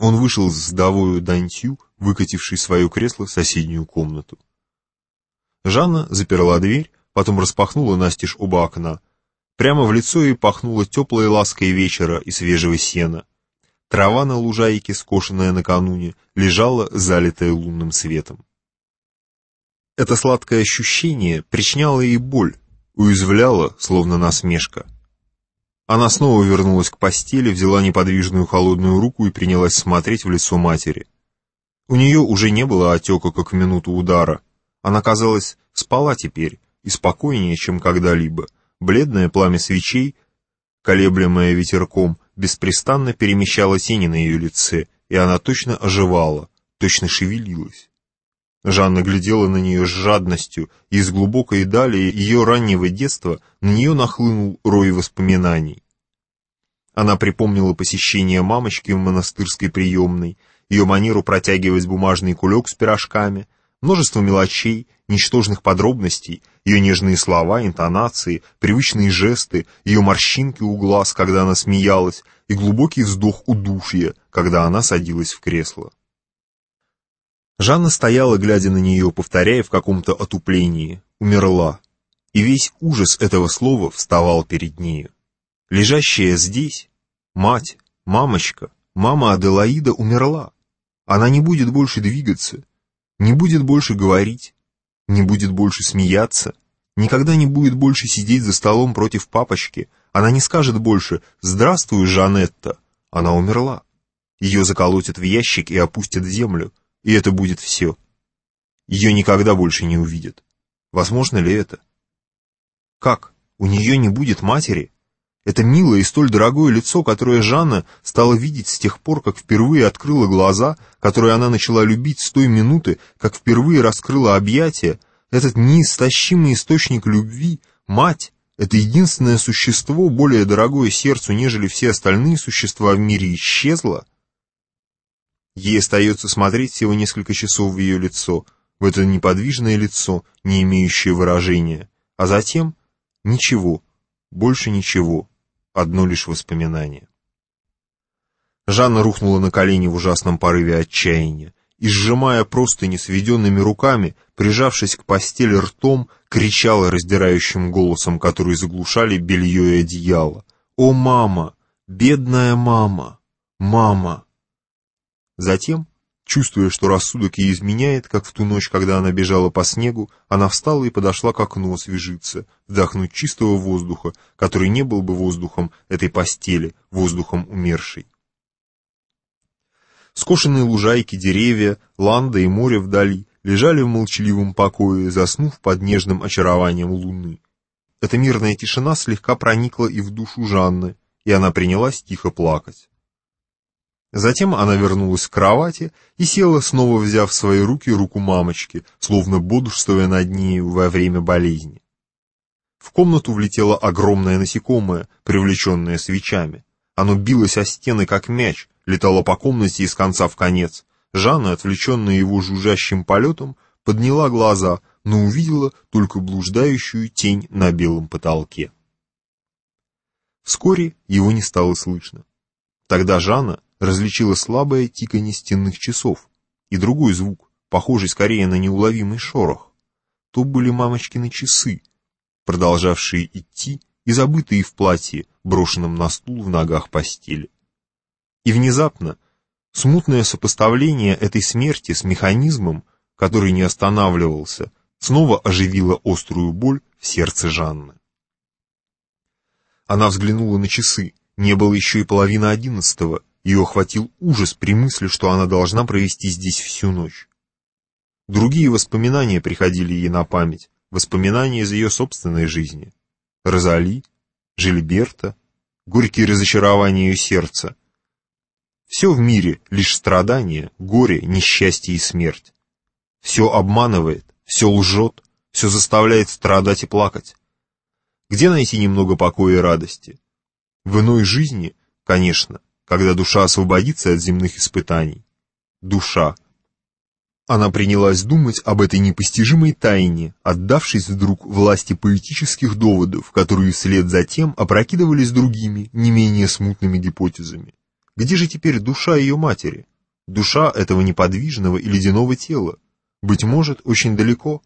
Он вышел с вдовою Дантью, выкативший свое кресло в соседнюю комнату. Жанна заперла дверь, потом распахнула настежь оба окна. Прямо в лицо ей пахнуло теплой лаской вечера и свежего сена. Трава на лужайке, скошенная накануне, лежала, залитая лунным светом. Это сладкое ощущение причиняло ей боль, уязвляло, словно насмешка. Она снова вернулась к постели, взяла неподвижную холодную руку и принялась смотреть в лицо матери. У нее уже не было отека, как в минуту удара. Она, казалось, спала теперь, и спокойнее, чем когда-либо. Бледное пламя свечей, колеблемое ветерком, беспрестанно перемещало тени на ее лице, и она точно оживала, точно шевелилась. Жанна глядела на нее с жадностью, и из глубокой дали ее раннего детства на нее нахлынул рой воспоминаний. Она припомнила посещение мамочки в монастырской приемной, ее манеру протягивать бумажный кулек с пирожками, множество мелочей, ничтожных подробностей, ее нежные слова, интонации, привычные жесты, ее морщинки у глаз, когда она смеялась, и глубокий вздох удушья, когда она садилась в кресло. Жанна стояла, глядя на нее, повторяя в каком-то отуплении «умерла», и весь ужас этого слова вставал перед нею. Лежащая здесь, мать, мамочка, мама Аделаида умерла. Она не будет больше двигаться, не будет больше говорить, не будет больше смеяться, никогда не будет больше сидеть за столом против папочки, она не скажет больше «Здравствуй, Жанетта», она умерла. Ее заколотят в ящик и опустят в землю, и это будет все. Ее никогда больше не увидят. Возможно ли это? Как? У нее не будет матери? Это милое и столь дорогое лицо, которое Жанна стала видеть с тех пор, как впервые открыла глаза, которое она начала любить с той минуты, как впервые раскрыла объятия, этот неистощимый источник любви, мать, это единственное существо, более дорогое сердцу, нежели все остальные существа в мире, исчезло? Ей остается смотреть всего несколько часов в ее лицо, в это неподвижное лицо, не имеющее выражения, а затем ничего, больше ничего, одно лишь воспоминание. Жанна рухнула на колени в ужасном порыве отчаяния и, сжимая простыни сведенными руками, прижавшись к постели ртом, кричала раздирающим голосом, который заглушали белье и одеяло. «О, мама! Бедная мама! Мама!» Затем, чувствуя, что рассудок ей изменяет, как в ту ночь, когда она бежала по снегу, она встала и подошла к окну освежиться, вдохнуть чистого воздуха, который не был бы воздухом этой постели, воздухом умершей. Скошенные лужайки, деревья, ланда и море вдали лежали в молчаливом покое, заснув под нежным очарованием луны. Эта мирная тишина слегка проникла и в душу Жанны, и она принялась тихо плакать. Затем она вернулась к кровати и села, снова взяв в свои руки руку мамочки, словно бодрствуя над нею во время болезни. В комнату влетело огромное насекомое, привлеченное свечами. Оно билось о стены, как мяч, летало по комнате из конца в конец. Жанна, отвлеченная его жужжащим полетом, подняла глаза, но увидела только блуждающую тень на белом потолке. Вскоре его не стало слышно. Тогда Жанна, различила слабое тиканье стенных часов и другой звук, похожий скорее на неуловимый шорох. То были мамочкины часы, продолжавшие идти и забытые в платье, брошенном на стул в ногах постели. И внезапно смутное сопоставление этой смерти с механизмом, который не останавливался, снова оживило острую боль в сердце Жанны. Она взглянула на часы, не было еще и половины одиннадцатого, ее охватил ужас при мысли, что она должна провести здесь всю ночь. Другие воспоминания приходили ей на память, воспоминания из ее собственной жизни. Розали, Жильберта, горькие разочарования ее сердца. Все в мире — лишь страдания, горе, несчастье и смерть. Все обманывает, все лжет, все заставляет страдать и плакать. Где найти немного покоя и радости? В иной жизни, конечно, когда душа освободится от земных испытаний. Душа. Она принялась думать об этой непостижимой тайне, отдавшись вдруг власти поэтических доводов, которые вслед за тем опрокидывались другими, не менее смутными гипотезами. Где же теперь душа ее матери? душа этого неподвижного и ледяного тела, быть может, очень далеко.